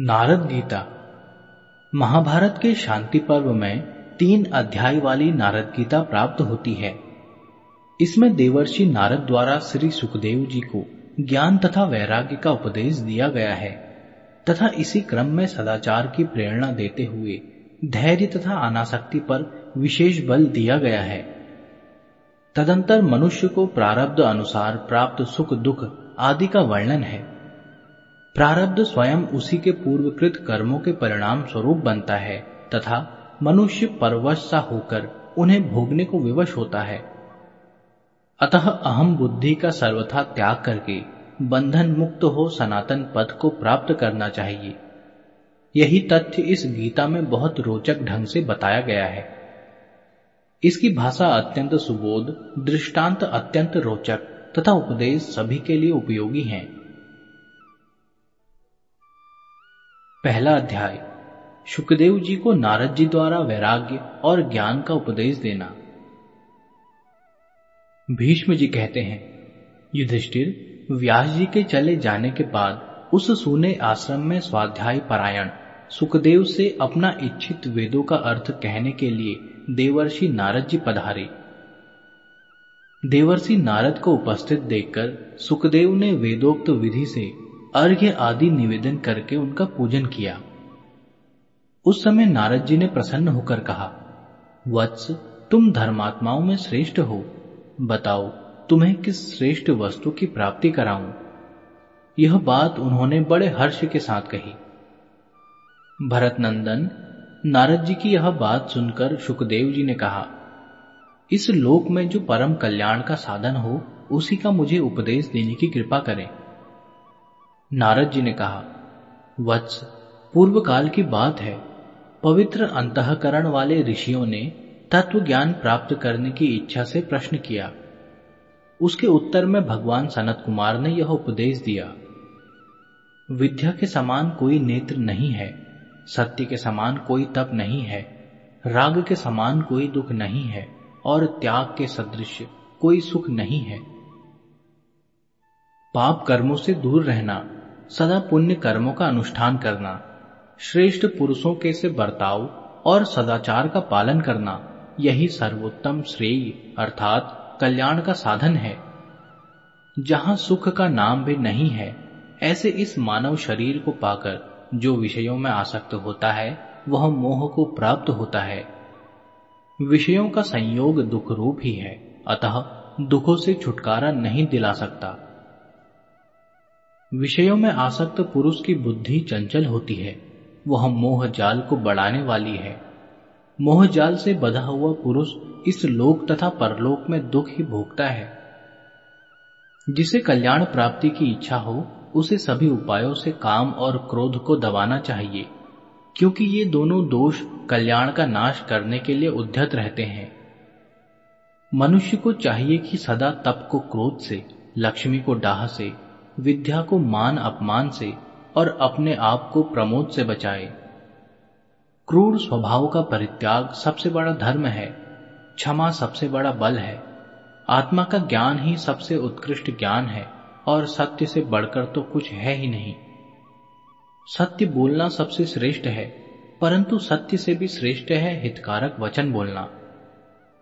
नारद गीता। महाभारत के शांति पर्व में तीन अध्याय वाली नारद गीता प्राप्त होती है। इसमें देवर्षि नारद द्वारा श्री सुखदेव जी को ज्ञान तथा वैराग्य का उपदेश दिया गया है, तथा इसी क्रम में सदाचार की प्रेरणा देते हुए धैर्य तथा अनासक्ति पर विशेष बल दिया गया है। तदंतर मनुष्य को प्रारब्ध अनुसार प्राप्त सुख दुख आदि का वर्णन है। प्रारब्ध स्वयं उसी के पूर्वकृत कर्मों के परिणाम स्वरूप बनता है, तथा मनुष्य परवश सा होकर उन्हें भोगने को विवश होता है। अतः अहम बुद्धि का सर्वथा त्याग करके बंधन मुक्त हो सनातन पद को प्राप्त करना चाहिए। यही तथ्य इस गीता में बहुत रोचक ढंग से बताया गया है। इसकी भाषा अत्यंत सुबोध, दृष्टांत अत्यंत रोचक, तथा उपदेश सभी के लिए उपयोगी हैं। पहला अध्याय सुखदेव जी को नारद जी द्वारा वैराग्य और ज्ञान का उपदेश देना। भीष्म जी कहते हैं, युधिष्ठिर, व्यास जी के चले जाने के बाद उस सुने आश्रम में स्वाध्याय परायण सुखदेव से अपना इच्छित वेदों का अर्थ कहने के लिए देवर्षि नारद जी पधारे। देवर्षि नारद को उपस्थित देखकर सुखदेव ने वेदोक्त विधि से अर्घ्य आदि निवेदन करके उनका पूजन किया। उस समय नारद जी ने प्रसन्न होकर कहा, वत्स, तुम धर्मात्माओं में श्रेष्ठ हो। बताओ, तुम्हें किस श्रेष्ठ वस्तु की प्राप्ति कराऊं? यह बात उन्होंने बड़े हर्ष के साथ कही। भरत नंदन नारद जी की यह बात सुनकर सुखदेव जी ने कहा, इस लोक में जो परम कल्याण का साधन हो, उसी का मुझे उपदेश देने की कृपा करें। नारद जी ने कहा, वत्स पूर्व काल की बात है। पवित्र अंतकरण वाले ऋषियों ने तत्व ज्ञान प्राप्त करने की इच्छा से प्रश्न किया। उसके उत्तर में भगवान सनत कुमार ने यह उपदेश दिया, विद्या के समान कोई नेत्र नहीं है, सत्य के समान कोई तप नहीं है, राग के समान कोई दुख नहीं है, और त्याग के सदृश कोई सुख नहीं है। पाप कर्मों से दूर रहना सदा पुण्य कर्मों का अनुष्ठान करना, श्रेष्ठ पुरुषों के से बर्ताव और सदाचार का पालन करना, यही सर्वोत्तम श्रेय अर्थात कल्याण का साधन है। जहाँ सुख का नाम भी नहीं है, ऐसे इस मानव शरीर को पाकर जो विषयों में आसक्त होता है, वह मोह को प्राप्त होता है। विषयों का संयोग दुख रूप ही है, अतः दुखों से छुटकारा नहीं दिला सकता। विषयों में आसक्त पुरुष की बुद्धि चंचल होती है। वह मोह जाल को बढ़ाने वाली है। मोह जाल से बधा हुआ पुरुष इस लोक तथा परलोक में दुख ही भोगता है। जिसे कल्याण प्राप्ति की इच्छा हो, उसे सभी उपायों से काम और क्रोध को दबाना चाहिए, क्योंकि ये दोनों दोष कल्याण का नाश करने के लिए उद्यत रहते हैं। मनुष्य को चाहिए कि सदा तप को क्रोध से, लक्ष्मी को डाह से विद्या को मान अपमान से और अपने आप को प्रमोद से बचाए। क्रूर स्वभाव का परित्याग सबसे बड़ा धर्म है, क्षमा सबसे बड़ा बल है। आत्मा का ज्ञान ही सबसे उत्कृष्ट ज्ञान है और सत्य से बढ़कर तो कुछ है ही नहीं। सत्य बोलना सबसे श्रेष्ठ है, परंतु सत्य से भी श्रेष्ठ है हितकारक वचन बोलना।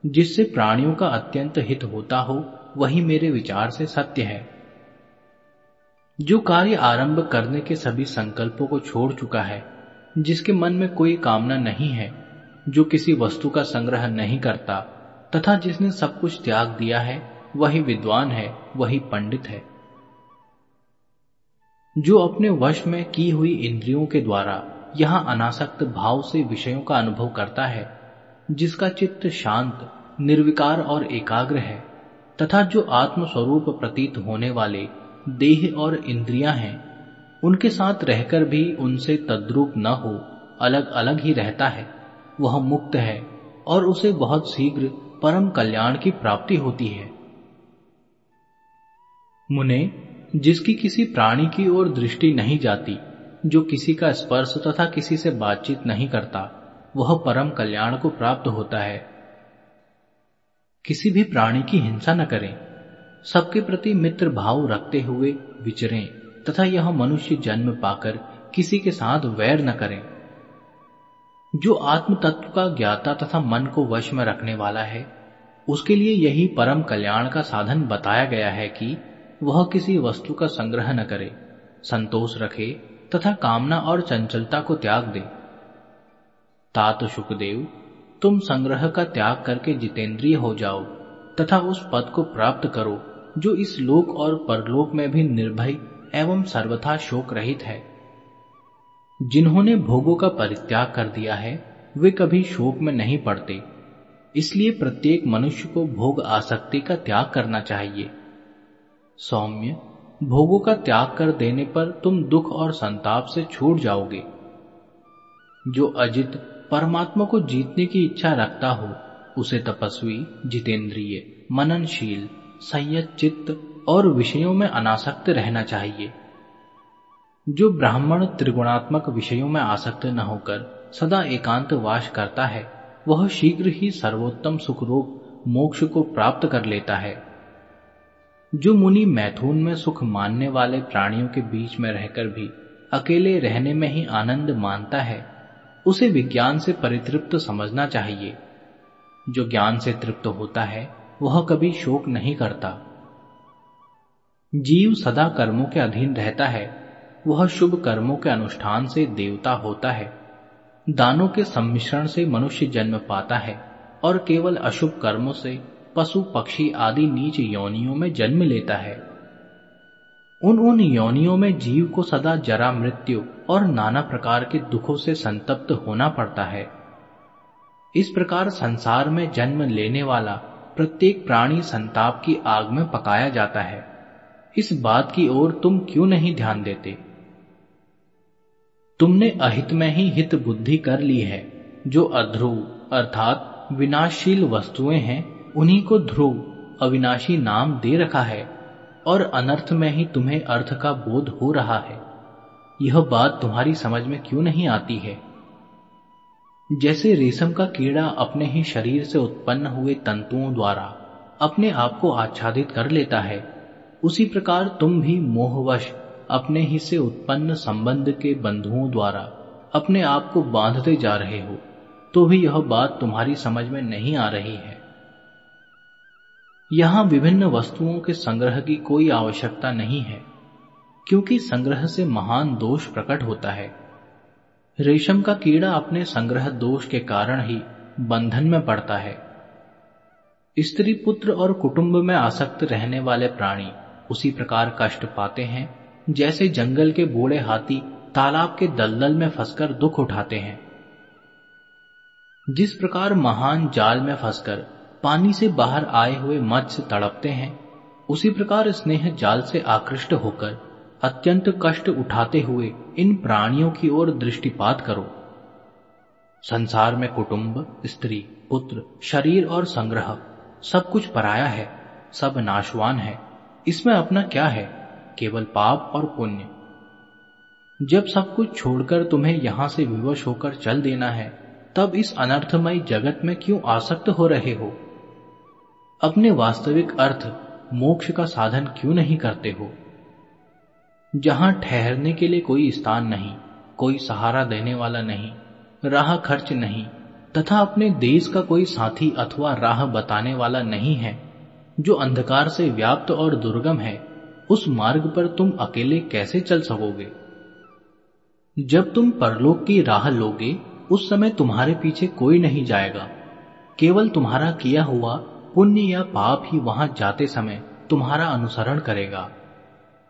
जिससे प्राणियों का अत्यंत हित होता हो, वही मेरे विचार से सत्य है। जो कार्य आरंभ करने के सभी संकल्पों को छोड़ चुका है, जिसके मन में कोई कामना नहीं है, जो किसी वस्तु का संग्रह नहीं करता, तथा जिसने सब कुछ त्याग दिया है, वही विद्वान है, वही पंडित है। जो अपने वश में की हुई इंद्रियों के द्वारा यहाँ अनासक्त भाव से विषयों का अनुभव करता है, जिसका चित्त शांत, निर्विकार और एकाग्र है, तथा जो आत्मस्वरूप प्रतीत होने वाले देह और इंद्रियाँ हैं। उनके साथ रहकर भी उनसे तद्रूप न हो अलग अलग ही रहता है। वह मुक्त है और उसे बहुत शीघ्र परम कल्याण की प्राप्ति होती है। मुने, जिसकी किसी प्राणी की ओर दृष्टि नहीं जाती, जो किसी का स्पर्श तथा किसी से बातचीत नहीं करता, वह परम कल्याण को प्राप्त होता है। किसी भी प्राणी की हिंसा न करें। सबके प्रति मित्र भाव रखते हुए विचरें, तथा यह मनुष्य जन्म पाकर किसी के साथ वैर न करें। जो आत्म तत्व का ज्ञाता तथा मन को वश में रखने वाला है, उसके लिए यही परम कल्याण का साधन बताया गया है कि वह किसी वस्तु का संग्रह न करे, संतोष रखे, तथा कामना और चंचलता को त्याग दे। तात सुखदेव, तुम संग्रह का त्याग करके जितेंद्रिय हो जाओ, तथा उस पद को प्राप्त करो। जो इस लोक और परलोक में भी निर्भय एवं सर्वथा शोक रहित है। जिन्होंने भोगों का परित्याग कर दिया है, वे कभी शोक में नहीं पड़ते। इसलिए प्रत्येक मनुष्य को भोग आसक्ति का त्याग करना चाहिए। सौम्य, भोगों का त्याग कर देने पर तुम दुख और संताप से छूट जाओगे। जो अजित परमात्मा को जीतने की इच्छा रखता हो, उसे तपस्वी, जितेंद्रिय, मननशील संयत चित्त और विषयों में अनासक्त रहना चाहिए। जो ब्राह्मण त्रिगुणात्मक विषयों में आसक्त न होकर सदा एकांत वास करता है, वह शीघ्र ही सर्वोत्तम सुखरूप मोक्ष को प्राप्त कर लेता है। जो मुनि मैथुन में सुख मानने वाले प्राणियों के बीच में रहकर भी अकेले रहने में ही आनंद मानता है, उसे विज्ञान से परितृप्त समझना चाहिए। जो ज्ञान से तृप्त होता है वह कभी शोक नहीं करता। जीव सदा कर्मों के अधीन रहता है, वह शुभ कर्मों के अनुष्ठान से देवता होता है, दानों के सम्मिश्रण से मनुष्य जन्म पाता है, और केवल अशुभ कर्मों से पशु, पक्षी आदि नीच योनियों में जन्म लेता है। उन उन योनियों में जीव को सदा जरा मृत्यु और नाना प्रकार के दुखों से संतप्त होना पड़ता है। इस प्रकार संसार में जन्म लेने वाला प्रत्येक प्राणी संताप की आग में पकाया जाता है। इस बात की ओर तुम क्यों नहीं ध्यान देते? तुमने अहित में ही हित बुद्धि कर ली है, जो अध्रुव, अर्थात विनाशशील वस्तुएँ हैं, उन्हीं को ध्रुव, अविनाशी नाम दे रखा है, और अनर्थ में ही तुम्हें अर्थ का बोध हो रहा है। यह बात तुम्हारी समझ में क्यों नहीं आती है? जैसे रेशम का कीड़ा अपने ही शरीर से उत्पन्न हुए तंतुओं द्वारा अपने आप को आच्छादित कर लेता है, उसी प्रकार तुम भी मोहवश अपने ही से उत्पन्न संबंध के बंधुओं द्वारा अपने आप को बांधते जा रहे हो तो भी यह बात तुम्हारी समझ में नहीं आ रही है। यहाँ विभिन्न वस्तुओं के संग्रह की कोई आवश्यकता नहीं है, क्योंकि संग्रह से महान दोष प्रकट होता है। रेशम का कीड़ा अपने संग्रह दोष के कारण ही बंधन में पड़ता है। स्त्री पुत्र और कुटुंब में आसक्त रहने वाले प्राणी उसी प्रकार कष्ट पाते हैं, जैसे जंगल के बूढ़े हाथी तालाब के दलदल में फंसकर दुख उठाते हैं। जिस प्रकार महान जाल में फंसकर पानी से बाहर आए हुए मत्स्य तड़पते हैं, उसी प्रकार स्नेह जाल से आकृष्ट होकर अत्यंत कष्ट उठाते हुए इन प्राणियों की ओर दृष्टिपात करो। संसार में कुटुंब, स्त्री, पुत्र, शरीर और संग्रह, सब कुछ पराया है, सब नाशवान है। इसमें अपना क्या है? केवल पाप और पुण्य। जब सब कुछ छोड़कर तुम्हें यहाँ से विवश होकर चल देना है, तब इस अनर्थमय जगत में क्यों आसक्त हो रहे हो? अपने वास्तविक अर्थ मोक्ष का साधन क्यों नहीं करते हो? जहाँ ठहरने के लिए कोई स्थान नहीं, कोई सहारा देने वाला नहीं, राह खर्च नहीं, तथा अपने देश का कोई साथी अथवा राह बताने वाला नहीं है, जो अंधकार से व्याप्त और दुर्गम है, उस मार्ग पर तुम अकेले कैसे चल सकोगे? जब तुम परलोक की राह लोगे, उस समय तुम्हारे पीछे कोई नहीं जाएगा। केवल तुम्हारा किया हुआ पुण्य या पाप ही वहाँ जाते समय तुम्हारा अनुसरण करेगा।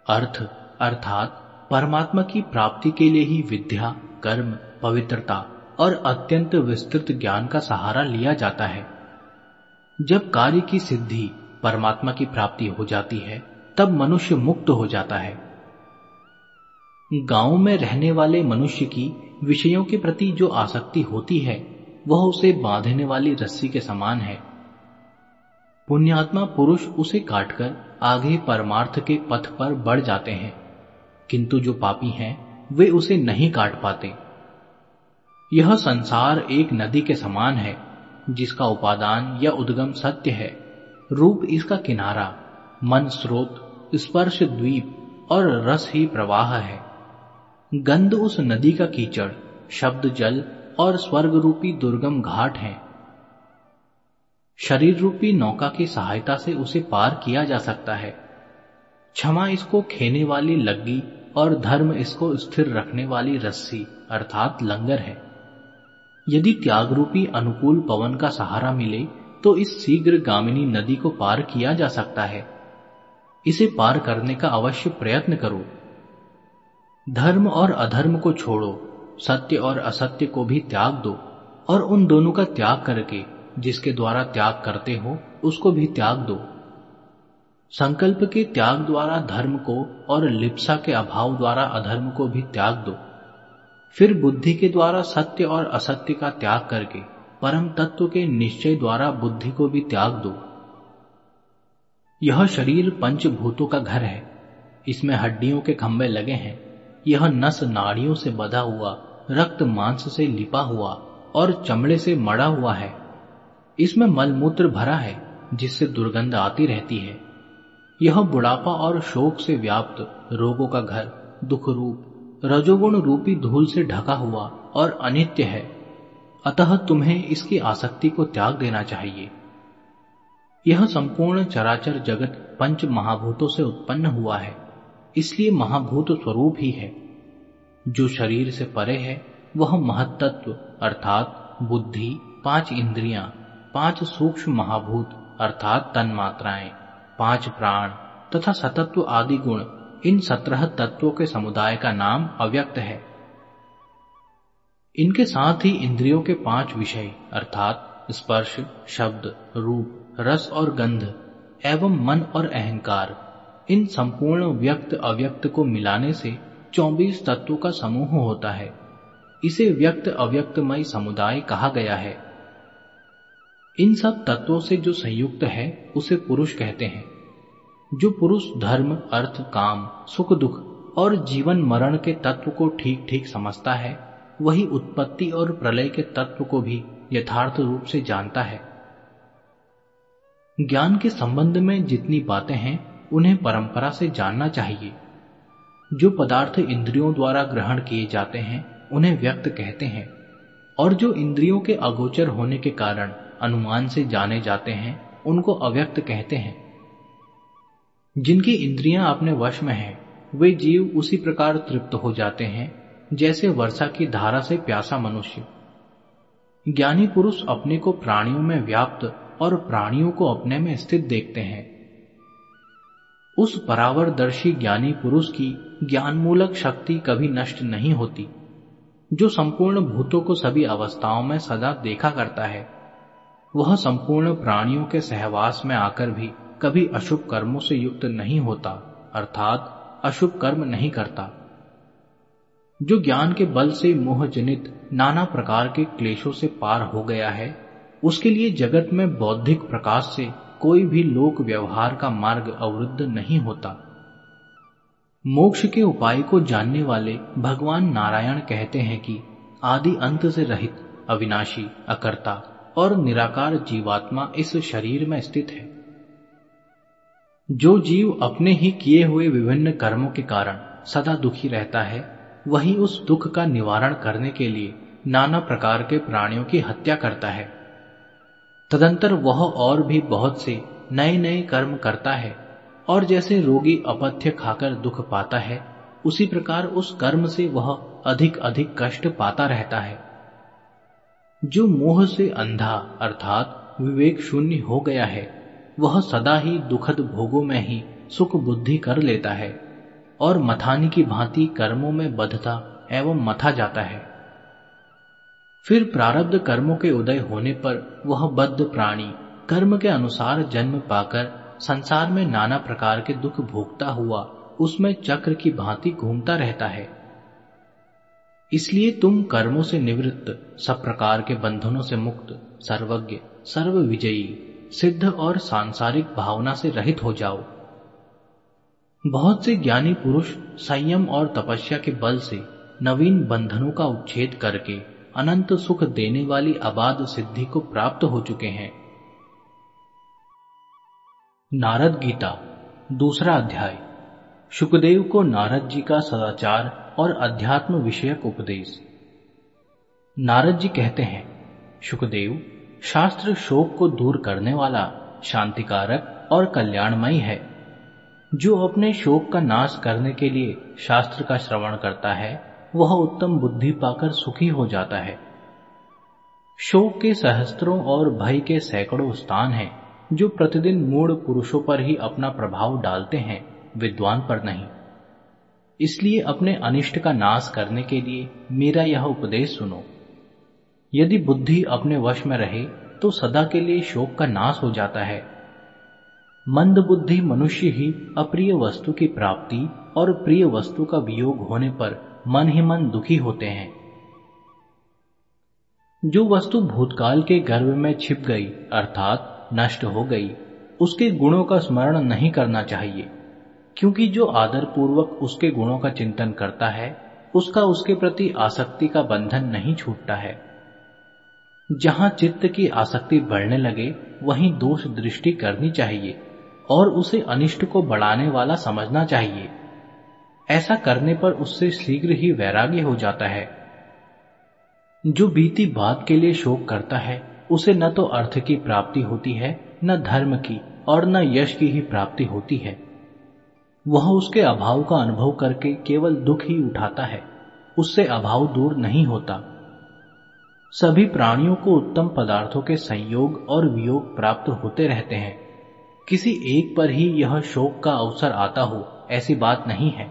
अर्थ अर्थात परमात्मा की प्राप्ति के लिए ही विद्या, कर्म, पवित्रता और अत्यंत विस्तृत ज्ञान का सहारा लिया जाता है। जब कार्य की सिद्धि परमात्मा की प्राप्ति हो जाती है, तब मनुष्य मुक्त हो जाता है। गाँव में रहने वाले मनुष्य की विषयों के प्रति जो आसक्ति होती है, वह उसे बांधने वाली रस्सी के समान है। पुण्यात्मा पुरुष उसे काटकर आगे परमार्थ के पथ पर बढ़ जाते हैं। किंतु जो पापी हैं, वे उसे नहीं काट पाते। यह संसार एक नदी के समान है, जिसका उपादान या उद्गम सत्य है। रूप इसका किनारा, मन स्रोत, स्पर्श द्वीप और रस ही प्रवाह है। गंध उस नदी का कीचड़, शब्द जल और स्वर्ग रूपी दुर्गम घाट हैं। शरीर रूपी नौका की सहायता से उसे पार किया जा सकता है। क्षमा इसको खेने वाली लग्गी और धर्म इसको स्थिर रखने वाली रस्सी अर्थात लंगर है। यदि त्याग रूपी अनुकूल पवन का सहारा मिले तो इस शीघ्र गामिनी नदी को पार किया जा सकता है। इसे पार करने का अवश्य प्रयत्न करो। धर्म और अधर्म को छोड़ो, सत्य और असत्य को भी त्याग दो, और उन दोनों का त्याग करके, जिसके द्वारा त्याग करते हो, उसको भी त्याग दो। संकल्प के त्याग द्वारा धर्म को और लिप्सा के अभाव द्वारा अधर्म को भी त्याग दो। फिर बुद्धि के द्वारा सत्य और असत्य का त्याग करके परम तत्व के निश्चय द्वारा बुद्धि को भी त्याग दो। यह शरीर पंचभूतों का घर है। इसमें हड्डियों के खंभे लगे हैं। यह नस नाड़ियों से बधा हुआ, रक्त मांस से लिपा हुआ और चमड़े से मड़ा हुआ है। इसमें मलमूत्र भरा है, जिससे दुर्गंध आती रहती है। यह बुढ़ापा और शोक से व्याप्त रोगों का घर दुख रूप रजोगुण रूपी धूल से ढका हुआ और अनित्य है। अतः तुम्हें इसकी आसक्ति को त्याग देना चाहिए। यह संपूर्ण चराचर जगत पंच महाभूतों से उत्पन्न हुआ है, इसलिए महाभूत स्वरूप ही है। जो शरीर से परे है, वह महत्त्व अर्थात बुद्धि, पाँच इंद्रियाँ, पाँच सूक्ष्म महाभूत, अर्थात तन मात्राएँ पाँच प्राण तथा सतत्व आदि गुण इन सत्रह तत्वों के समुदाय का नाम अव्यक्त है। इनके साथ ही इंद्रियों के पाँच विषय अर्थात स्पर्श, शब्द, रूप, रस और गंध एवं मन और अहंकार इन संपूर्ण व्यक्त अव्यक्त को मिलाने से चौबीस तत्वों का समूह होता है। इसे व्यक्त अव्यक्तमय समुदाय कहा गया है। इन सब तत्वों से जो संयुक्त है, उसे पुरुष कहते हैं। जो पुरुष धर्म, अर्थ, काम, सुख, दुख और जीवन मरण के तत्व को ठीक ठीक समझता है, वही उत्पत्ति और प्रलय के तत्व को भी यथार्थ रूप से जानता है। ज्ञान के संबंध में जितनी बातें हैं, उन्हें परंपरा से जानना चाहिए। जो पदार्थ इंद्रियों द्वारा ग्रहण किए जाते हैं, उन्हें व्यक्त कहते हैं। और जो इंद्रियों के अगोचर होने के कारण अनुमान से जाने जाते हैं, उनको अव्यक्त कहते हैं। जिनकी इंद्रियाँ अपने वश में हैं, वे जीव उसी प्रकार तृप्त हो जाते हैं, जैसे वर्षा की धारा से प्यासा मनुष्य। ज्ञानी पुरुष अपने को प्राणियों में व्याप्त और प्राणियों को अपने में स्थित देखते हैं। उस परावरदर्शी ज्ञानी पुरुष की ज्ञानमूलक शक्ति कभी नष्ट नहीं होती, जो संपूर्ण भूतों को सभी अवस्थाओं में सदा देखा करता है। वह संपूर्ण प्राणियों के सहवास में आकर भी कभी अशुभ कर्मों से युक्त नहीं होता, अर्थात अशुभ कर्म नहीं करता। जो ज्ञान के बल से मोह जनित नाना प्रकार के क्लेशों से पार हो गया है, उसके लिए जगत में बौद्धिक प्रकाश से कोई भी लोक व्यवहार का मार्ग अवरुद्ध नहीं होता। मोक्ष के उपाय को जानने वाले भगवान नारायण कहते हैं कि आदि अंत से रहित अविनाशी, अकर्ता और निराकार जीवात्मा इस शरीर में स्थित है। जो जीव अपने ही किए हुए विभिन्न कर्मों के कारण सदा दुखी रहता है, वही उस दुख का निवारण करने के लिए नाना प्रकार के प्राणियों की हत्या करता है। तदंतर वह और भी बहुत से नए नए कर्म करता है और जैसे रोगी अपथ्य खाकर दुख पाता है, उसी प्रकार उस कर्म से वह अधिक अधिक कष्ट पाता रहता है। जो मोह से अंधा अर्थात विवेक शून्य हो गया है, वह सदा ही दुखद भोगों में ही सुख बुद्धि कर लेता है और मथानी की भांति कर्मों में बधता एवं मथा जाता है। फिर प्रारब्ध कर्मों के उदय होने पर वह बद्ध प्राणी कर्म के अनुसार जन्म पाकर संसार में नाना प्रकार के दुख भोगता हुआ उसमें चक्र की भांति घूमता रहता है। इसलिए तुम कर्मों से निवृत्त, सब प्रकार के बंधनों से मुक्त, सर्वज्ञ सर्व विजयी सिद्ध और सांसारिक भावना से रहित हो जाओ। बहुत से ज्ञानी पुरुष संयम और तपस्या के बल से नवीन बंधनों का उच्छेद करके अनंत सुख देने वाली अबाध सिद्धि को प्राप्त हो चुके हैं। नारद गीता, दूसरा अध्याय। सुखदेव को नारद जी का सदाचार और अध्यात्म विषयक उपदेश। नारद जी कहते हैं, सुखदेव, शास्त्र शोक को दूर करने वाला शांतिकारक और कल्याणमयी है। जो अपने शोक का नाश करने के लिए शास्त्र का श्रवण करता है, वह उत्तम बुद्धि पाकर सुखी हो जाता है। शोक के सहस्त्रों और भय के सैकड़ों स्थान हैं, जो प्रतिदिन मूड पुरुषों पर ही अपना प्रभाव डालते हैं, विद्वान पर नहीं। इसलिए अपने अनिष्ट का नाश करने के लिए मेरा यह उपदेश सुनो। यदि बुद्धि अपने वश में रहे तो सदा के लिए शोक का नाश हो जाता है। मंद बुद्धि मनुष्य ही अप्रिय वस्तु की प्राप्ति और प्रिय वस्तु का वियोग होने पर मन ही मन दुखी होते हैं। जो वस्तु भूतकाल के गर्भ में छिप गई, अर्थात नष्ट हो गई, उसके गुणों का स्मरण नहीं करना चाहिए। क्योंकि जो आदर पूर्वक उसके गुणों का चिंतन करता है, उसका उसके प्रति आसक्ति का बंधन नहीं छूटता है। जहाँ चित्त की आसक्ति बढ़ने लगे, वहीं दोष दृष्टि करनी चाहिए और उसे अनिष्ट को बढ़ाने वाला समझना चाहिए। ऐसा करने पर उससे शीघ्र ही वैराग्य हो जाता है। जो बीती बात के लिए शोक करता है, उसे न तो अर्थ की प्राप्ति होती है, न धर्म की और न यश की ही प्राप्ति होती है। वह उसके अभाव का अनुभव करके केवल दुख ही उठाता है, उससे अभाव दूर नहीं होता। सभी प्राणियों को उत्तम पदार्थों के संयोग और वियोग प्राप्त होते रहते हैं। किसी एक पर ही यह शोक का अवसर आता हो, ऐसी बात नहीं है।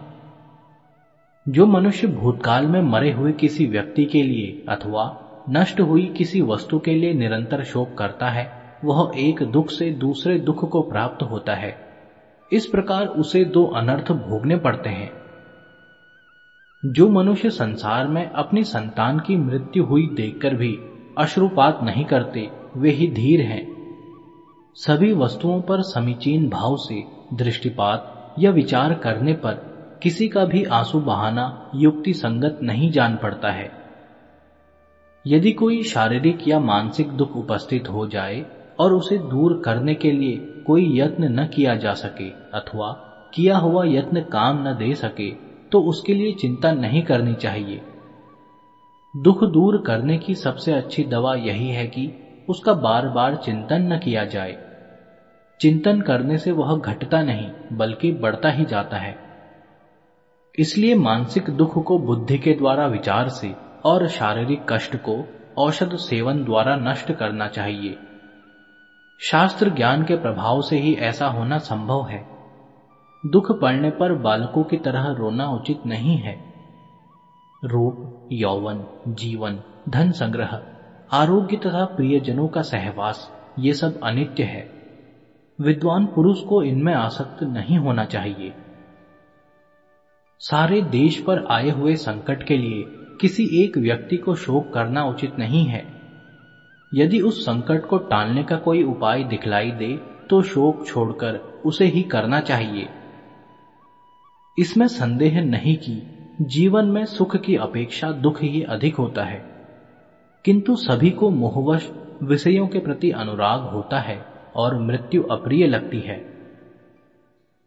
जो मनुष्य भूतकाल में मरे हुए किसी व्यक्ति के लिए अथवा नष्ट हुई किसी वस्तु के लिए निरंतर शोक करता है, वह एक दुख से दूसरे दुख को प्राप्त होता है। इस प्रकार उसे दो अनर्थ भोगने पड़ते हैं। जो मनुष्य संसार में अपनी संतान की मृत्यु हुई देखकर भी अश्रुपात नहीं करते, वे ही धीर हैं। सभी वस्तुओं पर समीचीन भाव से, दृष्टिपात या विचार करने पर किसी का भी आँसू बहाना युक्ति संगत नहीं जान पड़ता है। यदि कोई शारीरिक या मानसिक दुख उपस्थित हो जाए और उसे दूर करने के लिए कोई यत्न न किया जा सके अथवा किया हुआ यत्न काम न दे सके तो उसके लिए चिंता नहीं करनी चाहिए। दुख दूर करने की सबसे अच्छी दवा यही है कि उसका बार बार चिंतन न किया जाए। चिंतन करने से वह घटता नहीं, बल्कि बढ़ता ही जाता है। इसलिए मानसिक दुख को बुद्धि के द्वारा विचार से और शारीरिक कष्ट को औषध सेवन द्वारा नष्ट करना चाहिए। शास्त्र ज्ञान के प्रभाव से ही ऐसा होना संभव है। दुख पड़ने पर बालकों की तरह रोना उचित नहीं है। रूप, यौवन, जीवन, धन संग्रह, आरोग्य तथा प्रियजनों का सहवास, ये सब अनित्य है। विद्वान पुरुष को इनमें आसक्त नहीं होना चाहिए। सारे देश पर आए हुए संकट के लिए किसी एक व्यक्ति को शोक करना उचित नहीं है। यदि उस संकट को टालने का कोई उपाय दिखलाई दे तो शोक छोड़कर उसे ही करना चाहिए। इसमें संदेह नहीं कि जीवन में सुख की अपेक्षा दुख ही अधिक होता है। किंतु सभी को मोहवश विषयों के प्रति अनुराग होता है और मृत्यु अप्रिय लगती है।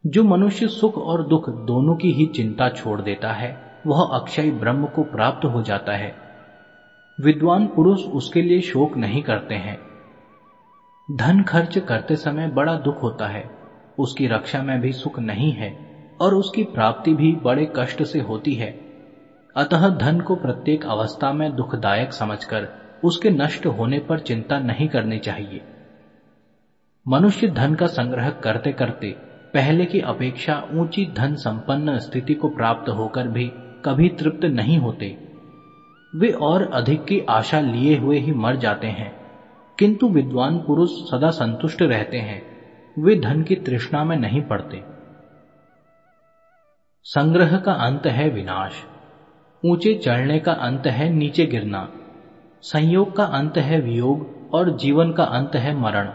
जो मनुष्य सुख और दुख दोनों की ही चिंता छोड़ देता है, वह अक्षय ब्रह्म को प्राप्त हो जाता है। विद्वान पुरुष उसके लिए शोक नहीं करते हैं। धन खर्च करते समय बड़ा दुख होता है। उसकी रक्षा में भी सुख नहीं है और उसकी प्राप्ति भी बड़े कष्ट से होती है। अतः धन को प्रत्येक अवस्था में दुखदायक समझकर उसके नष्ट होने पर चिंता नहीं करनी चाहिए। मनुष्य धन का संग्रह करते करते पहले की अपेक्षा ऊँची धन संपन्न स्थिति को प्राप्त होकर भी कभी तृप्त नहीं होते। वे और अधिक की आशा लिए हुए ही मर जाते हैं। किंतु विद्वान पुरुष सदा संतुष्ट रहते हैं। वे धन की तृष्णा में नहीं पड़ते। संग्रह का अंत है विनाश। ऊँचे चढ़ने का अंत है नीचे गिरना। संयोग का अंत है वियोग और जीवन का अंत है मरण।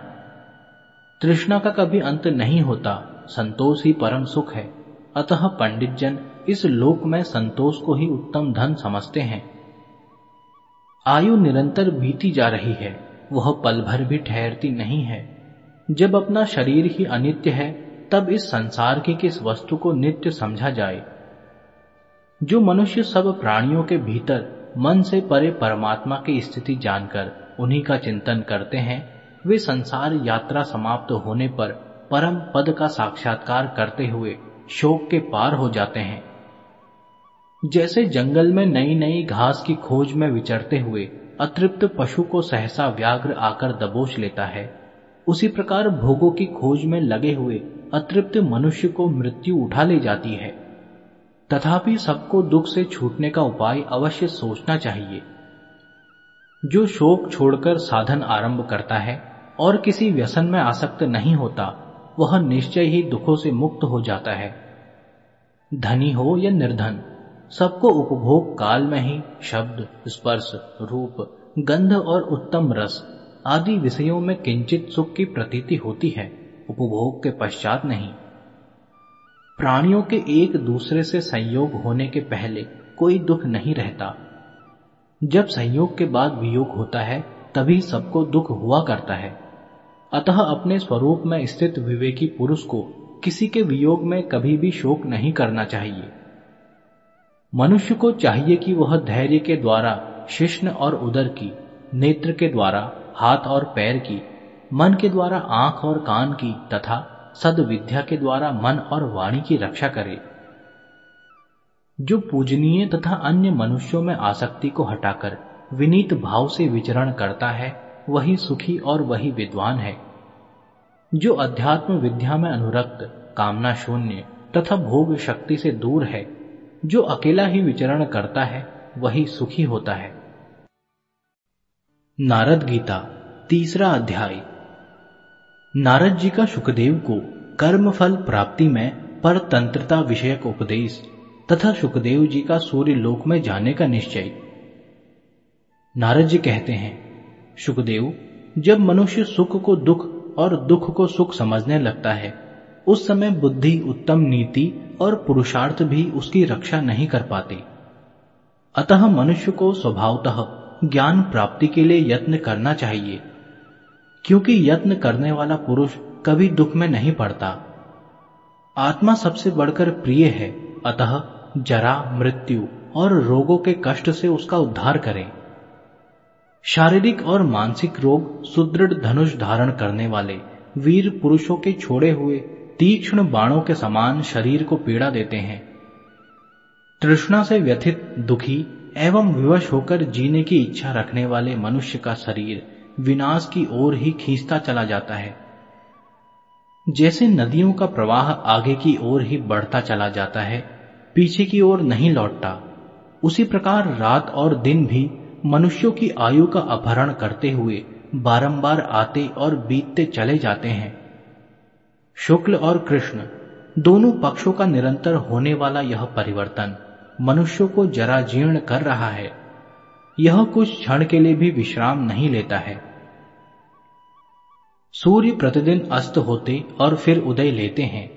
तृष्णा का कभी अंत नहीं होता। संतोष ही परम सुख है। अतः पंडित जन इस लोक में संतोष को ही उत्तम धन समझते हैं। आयु निरंतर बीती जा रही है, वह पल भर भी ठहरती नहीं है। जब अपना शरीर ही अनित्य है, तब इस संसार की किस वस्तु को नित्य समझा जाए? जो मनुष्य सब प्राणियों के भीतर मन से परे परमात्मा की स्थिति जानकर उन्हीं का चिंतन करते हैं, वे संसार यात्रा समाप्त होने पर परम पद का साक्षात्कार करते हुए शोक के पार हो जाते हैं। जैसे जंगल में नई नई घास की खोज में विचरते हुए अतृप्त पशु को सहसा व्याघ्र आकर दबोच लेता है, उसी प्रकार भोगों की खोज में लगे हुए अतृप्त मनुष्य को मृत्यु उठा ले जाती है। तथापि सबको दुख से छूटने का उपाय अवश्य सोचना चाहिए। जो शोक छोड़कर साधन आरंभ करता है और किसी व्यसन में आसक्त नहीं होता, वह निश्चय ही दुखों से मुक्त हो जाता है। धनी हो या निर्धन सबको उपभोग काल में ही शब्द, स्पर्श, रूप, गंध और उत्तम रस आदि विषयों में किंचित सुख की प्रतीति होती है, उपभोग के पश्चात नहीं। प्राणियों के एक दूसरे से संयोग होने के पहले कोई दुख नहीं रहता। जब संयोग के बाद वियोग होता है, तभी सबको दुख हुआ करता है। अतः अपने स्वरूप में स्थित विवेकी पुरुष को किसी के वियोग में कभी भी शोक नहीं करना चाहिए। मनुष्य को चाहिए कि वह धैर्य के द्वारा, शिष्ण और उदर की, नेत्र के द्वारा, हाथ और पैर की, मन के द्वारा आँख और कान की, तथा सदविद्या के द्वारा मन और वाणी की रक्षा करे। जो पूजनीय तथा अन्य मनुष्यों में आसक्ति को हटाकर विनीत भाव से विचरण करता है, वही सुखी और वही विद्वान है। जो अध्यात्म विद्या में अनुरक्त, कामना शून्य तथा भोग शक्ति से दूर है जो अकेला ही विचरण करता है, वही सुखी होता है। नारद गीता, तीसरा अध्याय। नारद जी का सुखदेव को कर्म फल प्राप्ति में परतंत्रता विषयक उपदेश तथा सुखदेव जी का सूर्य लोक में जाने का निश्चय। नारद जी कहते हैं, सुखदेव, जब मनुष्य सुख को दुख और दुख को सुख समझने लगता है उस समय बुद्धि उत्तम नीति और पुरुषार्थ भी उसकी रक्षा नहीं कर पाते। अतः मनुष्य को स्वभावतः ज्ञान प्राप्ति के लिए यत्न करना चाहिए, क्योंकि यत्न करने वाला पुरुष कभी दुख में नहीं पड़ता। आत्मा सबसे बढ़कर प्रिय है, अतः जरा, मृत्यु और रोगों के कष्ट से उसका उद्धार करें। शारीरिक और मानसिक रोग सुदृढ़ धनुष धारण करने वाले वीर पुरुषों के छोड़े हुए तीक्ष्ण बाणों के समान शरीर को पीड़ा देते हैं। तृष्णा से व्यथित, दुखी एवं विवश होकर जीने की इच्छा रखने वाले मनुष्य का शरीर विनाश की ओर ही खींचता चला जाता है। जैसे नदियों का प्रवाह आगे की ओर ही बढ़ता चला जाता है, पीछे की ओर नहीं लौटता, उसी प्रकार रात और दिन भी मनुष्यों की आयु का अपहरण करते हुए बारंबार आते और बीतते चले जाते हैं। शुक्ल और कृष्ण दोनों पक्षों का निरंतर होने वाला यह परिवर्तन मनुष्यों को जरा जीर्ण कर रहा है। यह कुछ क्षण के लिए भी विश्राम नहीं लेता है। सूर्य प्रतिदिन अस्त होते और फिर उदय लेते हैं।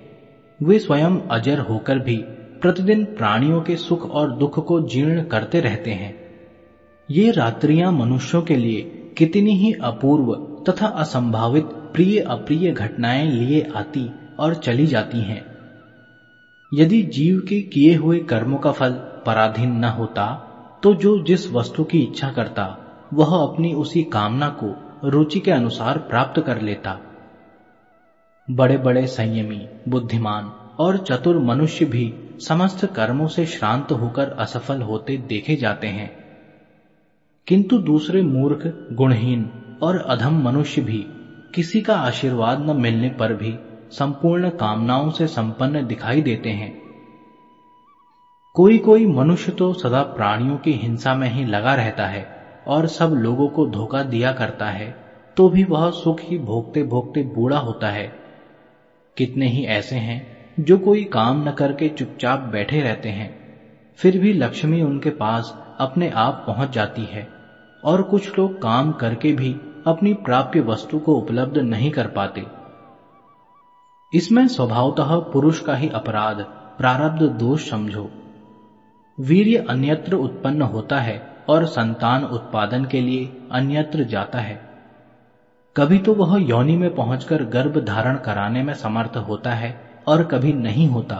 वे स्वयं अजर होकर भी प्रतिदिन प्राणियों के सुख और दुख को जीर्ण करते रहते हैं। ये रात्रियाँ मनुष्यों के लिए कितनी ही अपूर्व तथा असंभावित प्रिय अप्रिय घटनाएँ लिए आती और चली जाती हैं। यदि जीव के किए हुए कर्मों का फल पराधीन न होता तो जो जिस वस्तु की इच्छा करता, वह अपनी उसी कामना को रुचि के अनुसार प्राप्त कर लेता। बड़े बड़े संयमी, बुद्धिमान और चतुर मनुष्य भी समस्त कर्मों से श्रांत होकर असफल होते देखे जाते हैं। किंतु दूसरे मूर्ख, गुणहीन और अधम मनुष्य भी किसी का आशीर्वाद न मिलने पर भी संपूर्ण कामनाओं से संपन्न दिखाई देते हैं। कोई कोई मनुष्य तो सदा प्राणियों की हिंसा में ही लगा रहता है और सब लोगों को धोखा दिया करता है तो भी वह सुख ही भोगते भोगते बूढ़ा होता है। कितने ही ऐसे हैं जो कोई काम न करके चुपचाप बैठे रहते हैं, फिर भी लक्ष्मी उनके पास अपने आप पहुँच जाती है और कुछ लोग काम करके भी अपनी प्राप्य वस्तु को उपलब्ध नहीं कर पाते। इसमें स्वभावतः पुरुष का ही अपराध, प्रारब्ध दोष समझो। वीर्य अन्यत्र उत्पन्न होता है और संतान उत्पादन के लिए अन्यत्र जाता है। कभी तो वह योनि में पहुंचकर गर्भ धारण कराने में समर्थ होता है और कभी नहीं होता।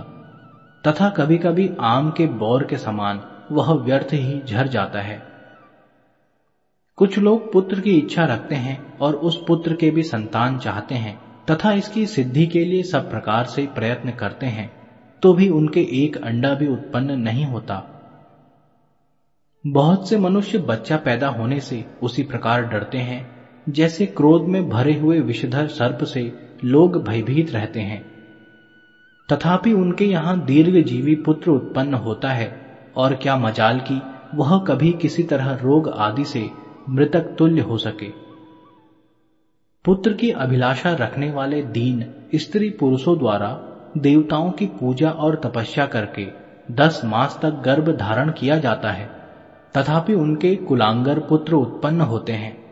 तथा कभी कभी आम के बौर के समान वह व्यर्थ ही झर जाता है। कुछ लोग पुत्र की इच्छा रखते हैं और उस पुत्र के भी संतान चाहते हैं, तथा इसकी सिद्धि के लिए सब प्रकार से प्रयत्न करते हैं तो भी उनके एक अंडा भी उत्पन्न नहीं होता। बहुत से मनुष्य बच्चा पैदा होने से उसी प्रकार डरते हैं, जैसे क्रोध में भरे हुए विषधर सर्प से लोग भयभीत रहते हैं। तथापि उनके यहाँ दीर्घ जीवी पुत्र उत्पन्न होता है, और क्या मजाल की वह कभी किसी तरह रोग आदि से मृतक तुल्य हो सके। पुत्र की अभिलाषा रखने वाले दीन स्त्री पुरुषों द्वारा देवताओं की पूजा और तपस्या करके दस मास तक गर्भ धारण किया जाता है, तथापि उनके कुलांगर पुत्र उत्पन्न होते हैं।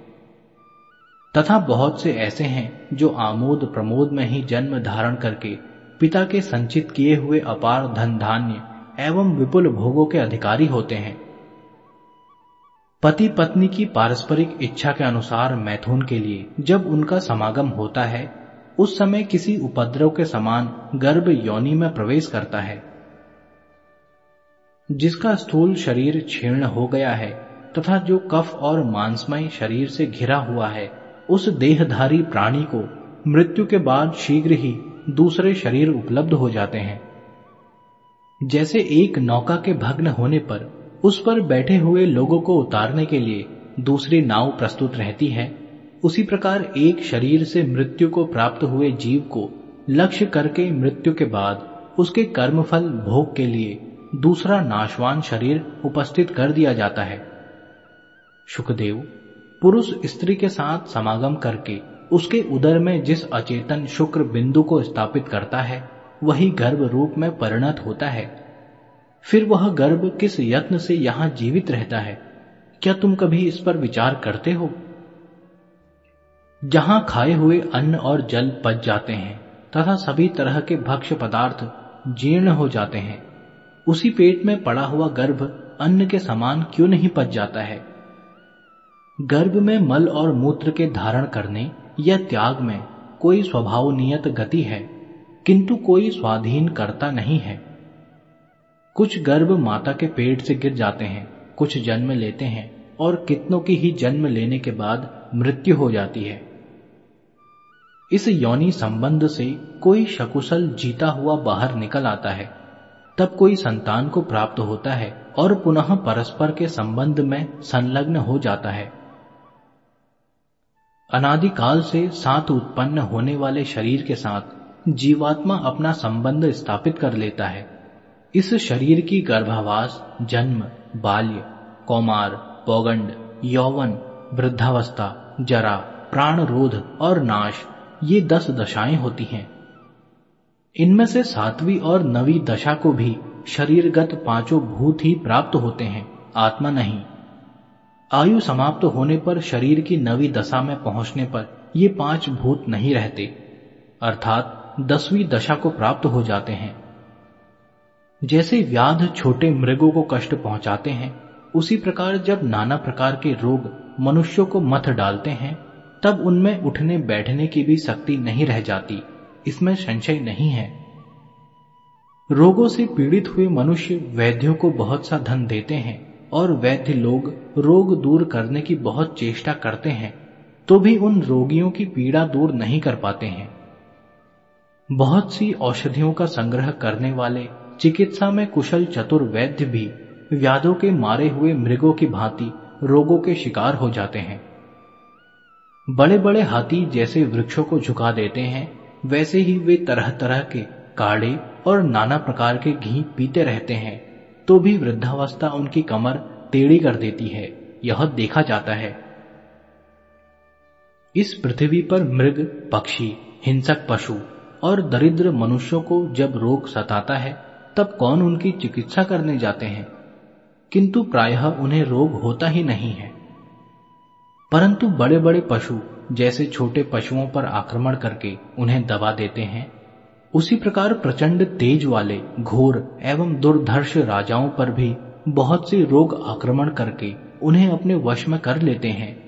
तथा बहुत से ऐसे हैं जो आमोद प्रमोद में ही जन्म धारण करके पिता के संचित किए हुए अपार धन धान्य एवं विपुल भोगों के अधिकारी होते हैं। पति पत्नी की पारस्परिक इच्छा के अनुसार मैथुन के लिए जब उनका समागम होता है, उस समय किसी उपद्रव के समान गर्भ योनि में प्रवेश करता है। जिसका स्थूल शरीर क्षीर्ण हो गया है तथा जो कफ और मांसमय शरीर से घिरा हुआ है, उस देहधारी प्राणी को मृत्यु के बाद शीघ्र ही दूसरे शरीर उपलब्ध हो जाते हैं। जैसे एक नौका के भग्न होने पर उस पर बैठे हुए लोगों को उतारने के लिए दूसरी नाव प्रस्तुत रहती है। उसी प्रकार एक शरीर से मृत्यु को प्राप्त हुए जीव को लक्ष्य करके मृत्यु के बाद उसके कर्मफल भोग के लिए दूसरा नाशवान शरीर उपस्थित कर दिया जाता है। सुखदेव, पुरुष स्त्री के साथ समागम करके उसके उदर में जिस अचेतन शुक्र बिंदु को स्थापित करता है, वही गर्भ रूप में परिणत होता है। फिर वह गर्भ किस यत्न से यहाँ जीवित रहता है? क्या तुम कभी इस पर विचार करते हो? जहाँ खाए हुए अन्न और जल पच जाते हैं, तथा सभी तरह के भक्ष्य पदार्थ जीर्ण हो जाते हैं। उसी पेट में पड़ा हुआ गर्भ अन्न के समान क्यों नहीं पच जाता है? गर्भ में मल और मूत्र के धारण करने या त्याग में कोई स्वभाव नियत गति है, किंतु कोई स्वाधीन करता नहीं है। कुछ गर्भ माता के पेट से गिर जाते हैं, कुछ जन्म लेते हैं और कितनों की ही जन्म लेने के बाद मृत्यु हो जाती है। इस यौनी संबंध से कोई शकुशल जीता हुआ बाहर निकल आता है। तब कोई संतान को प्राप्त होता है और पुनः परस्पर के संबंध में संलग्न हो जाता है। अनादिकाल से साथ उत्पन्न होने वाले शरीर के साथ जीवात्मा अपना संबंध स्थापित कर लेता है। इस शरीर की गर्भावास, जन्म, बाल्य, कौमार, पौगंड, यौवन, वृद्धावस्था, जरा प्राण रोध और नाश, ये दस दशाएँ होती हैं। इनमें से सातवीं और नवी दशा को भी शरीरगत पाँचों भूत ही प्राप्त होते हैं, आत्मा नहीं। आयु समाप्त होने पर शरीर की नवी दशा में पहुँचने पर ये पाँच भूत नहीं रहते, अर्थात दसवीं दशा को प्राप्त हो जाते हैं। जैसे व्याध छोटे मृगों को कष्ट पहुंचाते हैं, उसी प्रकार जब नाना प्रकार के रोग मनुष्यों को मथ डालते हैं, तब उनमें उठने बैठने की भी शक्ति नहीं रह जाती, इसमें संशय नहीं है। रोगों से पीड़ित हुए मनुष्य वैद्यों को बहुत सा धन देते हैं और वैद्य लोग रोग दूर करने की बहुत चेष्टा करते हैं तो भी उन रोगियों की पीड़ा दूर नहीं कर पाते हैं। बहुत सी औषधियों का संग्रह करने वाले चिकित्सा में कुशल चतुर वैद्य भी व्याधों के मारे हुए मृगों की भांति रोगों के शिकार हो जाते हैं। बड़े बड़े हाथी जैसे वृक्षों को झुका देते हैं, वैसे ही वे तरह तरह के काढ़े और नाना प्रकार के घी पीते रहते हैं तो भी वृद्धावस्था उनकी कमर टेढ़ी कर देती है, यह देखा जाता है। इस पृथ्वी पर मृग, पक्षी, हिंसक पशु और दरिद्र मनुष्यों को जब रोग सताता है तब कौन उनकी चिकित्सा करने जाते हैं? किंतु प्रायः उन्हें रोग होता ही नहीं है। परंतु बड़े बड़े पशु, जैसे छोटे पशुओं पर आक्रमण करके उन्हें दबा देते हैं, उसी प्रकार प्रचंड तेज वाले, घोर एवं दुर्धर्ष राजाओं पर भी बहुत से रोग आक्रमण करके उन्हें अपने वश में कर लेते हैं।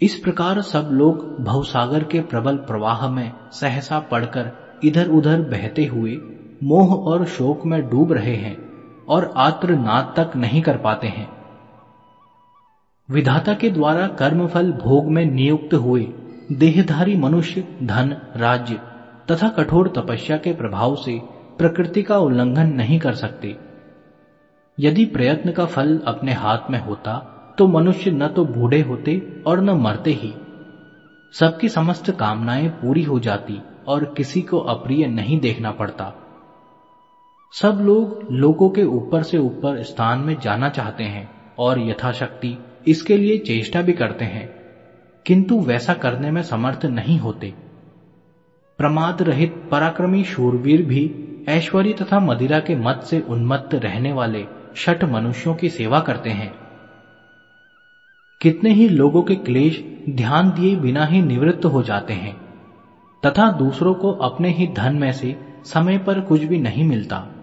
इस प्रकार सब लोग भवसागर के प्रबल प्रवाह में सहसा पड़कर इधर उधर बहते हुए मोह और शोक में डूब रहे हैं और आत्र नाद तक नहीं कर पाते हैं। विधाता के द्वारा कर्मफल भोग में नियुक्त हुए देहधारी मनुष्य, धन, राज्य तथा कठोर तपस्या के प्रभाव से प्रकृति का उल्लंघन नहीं कर सकते। यदि प्रयत्न का फल अपने हाथ में होता तो मनुष्य न तो बूढ़े होते और न मरते ही। सबकी समस्त कामनाएँ पूरी हो जाती और किसी को अप्रिय नहीं देखना पड़ता। सब लोग लोगों के ऊपर से ऊपर स्थान में जाना चाहते हैं और यथाशक्ति इसके लिए चेष्टा भी करते हैं। किंतु वैसा करने में समर्थ नहीं होते। प्रमाद रहित पराक्रमी शूरवीर भी ऐश्वर्य तथा मदिरा के मत से उन्मत्त रहने वाले शठ मनुष्यों की सेवा करते हैं। कितने ही लोगों के क्लेश ध्यान दिए बिना ही निवृत्त हो जाते हैं, तथा दूसरों को अपने ही धन में से समय पर कुछ भी नहीं मिलता।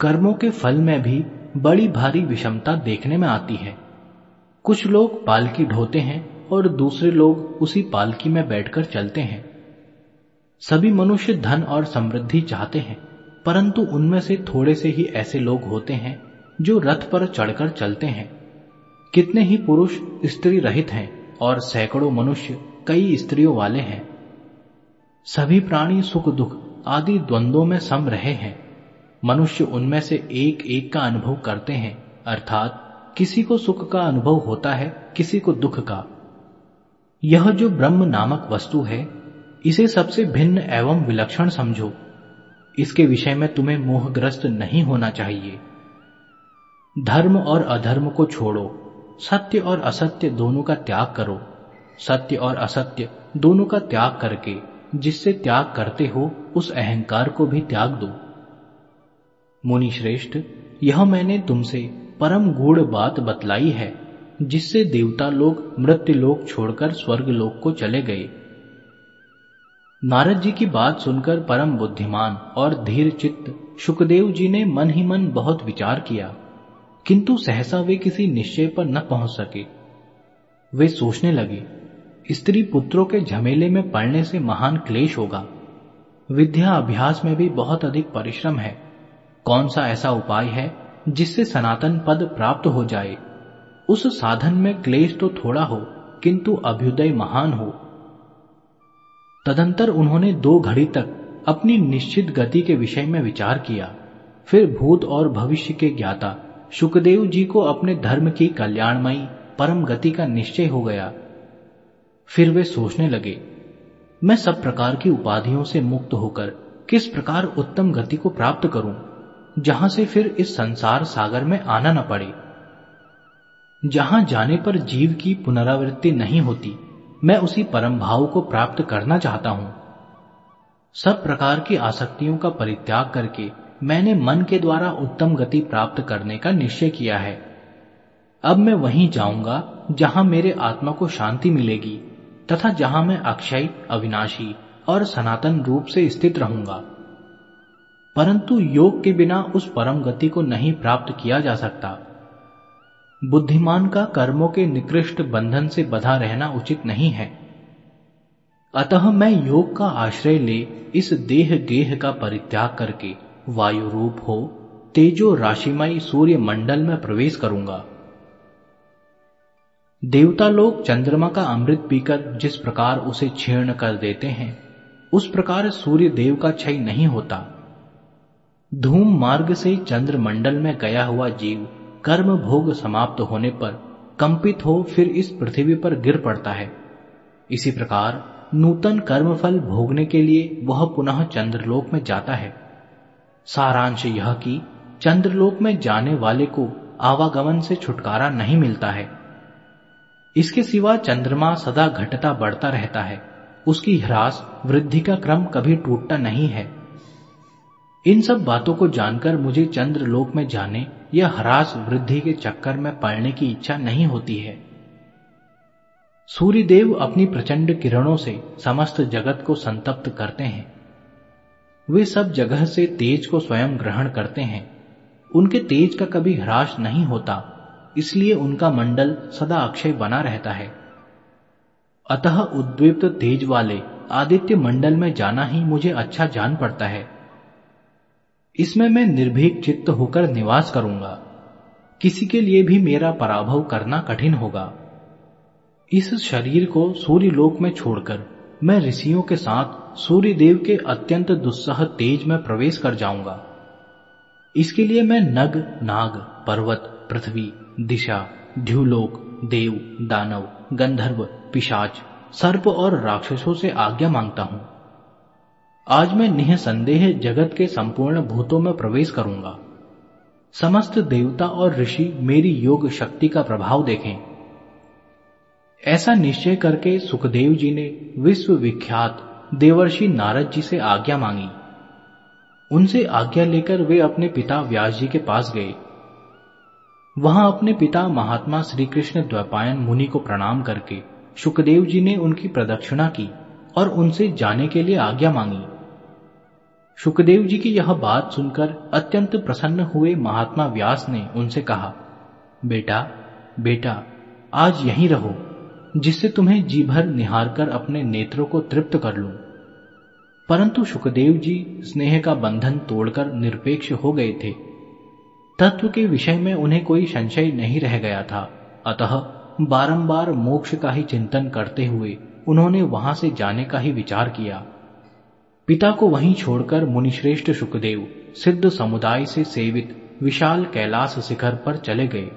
कर्मों के फल में भी बड़ी भारी विषमता देखने में आती है। कुछ लोग पालकी ढोते हैं और दूसरे लोग उसी पालकी में बैठकर चलते हैं। सभी मनुष्य धन और समृद्धि चाहते हैं, परंतु उनमें से थोड़े से ही ऐसे लोग होते हैं जो रथ पर चढ़कर चलते हैं। कितने ही पुरुष स्त्री रहित हैं और सैकड़ों मनुष्य कई स्त्रियों वाले हैं। सभी प्राणी सुख दुख आदि द्वंद्वों में सम रहे हैं। मनुष्य उनमें से एक एक का अनुभव करते हैं, अर्थात किसी को सुख का अनुभव होता है, किसी को दुख का। यह जो ब्रह्म नामक वस्तु है, इसे सबसे भिन्न एवं विलक्षण समझो। इसके विषय में तुम्हें मोहग्रस्त नहीं होना चाहिए। धर्म और अधर्म को छोड़ो, सत्य और असत्य दोनों का त्याग करो। सत्य और असत्य दोनों का त्याग करके, जिससे त्याग करते हो, उस अहंकार को भी त्याग दो। मुनि श्रेष्ठ यह मैंने तुमसे परम गूढ़ बात बतलाई है, जिससे देवता लोग मृत्यु लोक छोड़कर स्वर्ग लोक को चले गए। नारद जी की बात सुनकर परम बुद्धिमान और धीर चित्त सुखदेव जी ने मन ही मन बहुत विचार किया, किंतु सहसा वे किसी निश्चय पर न पहुँच सके। वे सोचने लगे, स्त्री पुत्रों के झमेले में पड़ने से महान क्लेश होगा। विद्या अभ्यास में भी बहुत अधिक परिश्रम है। कौन सा ऐसा उपाय है जिससे सनातन पद प्राप्त हो जाए? उस साधन में क्लेश तो थोड़ा हो, किंतु अभ्युदय महान हो। तदंतर उन्होंने दो घड़ी तक अपनी निश्चित गति के विषय में विचार किया। फिर भूत और भविष्य के ज्ञाता सुखदेव जी को अपने धर्म की कल्याणमयी, परम गति का निश्चय हो गया। फिर वे सोचने लगे, मैं सब प्रकार की उपाधियों से मुक्त होकर किस प्रकार उत्तम गति को प्राप्त करूँ? जहाँ से फिर इस संसार सागर में आना न पड़े। जहाँ जाने पर जीव की पुनरावृत्ति नहीं होती, मैं उसी परम भाव को प्राप्त करना चाहता हूँ। सब प्रकार की आसक्तियों का परित्याग करके मैंने मन के द्वारा उत्तम गति प्राप्त करने का निश्चय किया है। अब मैं वहीं जाऊँगा, जहाँ मेरे आत्मा को शांति मिलेगी, तथा जहाँ मैं अक्षय, अविनाशी और सनातन रूप से स्थित रहूँगा। परंतु योग के बिना उस परम गति को नहीं प्राप्त किया जा सकता। बुद्धिमान का कर्मों के निकृष्ट बंधन से बधा रहना उचित नहीं है। अतः मैं योग का आश्रय ले इस देह गेह का परित्याग करके वायु रूप हो, तेजो राशिमय सूर्य मंडल में प्रवेश करूँगा। देवता लोग चंद्रमा का अमृत पीकर जिस प्रकार उसे छीर्ण कर देते हैं, उस प्रकार सूर्य देव का क्षय नहीं होता। धूम मार्ग से चंद्र मंडल में गया हुआ जीव कर्म भोग समाप्त होने पर कंपित हो फिर इस पृथ्वी पर गिर पड़ता है। इसी प्रकार नूतन कर्मफल भोगने के लिए वह पुनः चंद्रलोक में जाता है। सारांश यह कि चंद्रलोक में जाने वाले को आवागमन से छुटकारा नहीं मिलता है। इसके सिवा चंद्रमा सदा घटता बढ़ता रहता है। उसकी ह्रास वृद्धि का क्रम कभी टूटता नहीं है। इन सब बातों को जानकर मुझे चंद्रलोक में जाने या ह्रास वृद्धि के चक्कर में पड़ने की इच्छा नहीं होती है। सूर्यदेव अपनी प्रचंड किरणों से समस्त जगत को संतप्त करते हैं। वे सब जगह से तेज को स्वयं ग्रहण करते हैं। उनके तेज का कभी ह्रास नहीं होता, इसलिए उनका मंडल सदा अक्षय बना रहता है। अतः उद्दीप्त तेज वाले आदित्य मंडल में जाना ही मुझे अच्छा जान पड़ता है। इसमें मैं निर्भीक चित्त होकर निवास करूँगा। किसी के लिए भी मेरा पराभव करना कठिन होगा। इस शरीर को सूर्य लोक में छोड़कर मैं ऋषियों के साथ सूर्य देव के अत्यंत दुस्सह तेज में प्रवेश कर जाऊँगा। इसके लिए मैं नग, नाग, पर्वत, पृथ्वी, दिशा, ध्युलोक, देव, दानव, गंधर्व, पिशाच, सर्प और राक्षसों से आज्ञा माँगता हूँ। आज मैं निसंदेह जगत के संपूर्ण भूतों में प्रवेश करूँगा। समस्त देवता और ऋषि मेरी योग शक्ति का प्रभाव देखें। ऐसा निश्चय करके सुखदेव जी ने विश्व विख्यात देवर्षि नारद जी से आज्ञा मांगी। उनसे आज्ञा लेकर वे अपने पिता व्यास जी के पास गए। वहाँ अपने पिता महात्मा श्री कृष्ण द्वैपायन मुनि को प्रणाम करके सुखदेव जी ने उनकी प्रदक्षिणा की और उनसे जाने के लिए आज्ञा मांगी। सुखदेव जी की यह बात सुनकर अत्यंत प्रसन्न हुए महात्मा व्यास ने उनसे कहा, बेटा बेटा, आज यहीं रहो, जिससे तुम्हें जी भर निहार कर अपने नेत्रों को तृप्त कर लूँ. परंतु सुखदेव जी स्नेह का बंधन तोड़कर निरपेक्ष हो गए थे। तत्व के विषय में उन्हें कोई संशय नहीं रह गया था। अतः बारंबार मोक्ष का ही चिंतन करते हुए उन्होंने वहाँ से जाने का ही विचार किया। पिता को वहीं छोड़कर मुनिश्रेष्ठ सुखदेव सिद्ध समुदाय से सेवित विशाल कैलाश शिखर पर चले गए।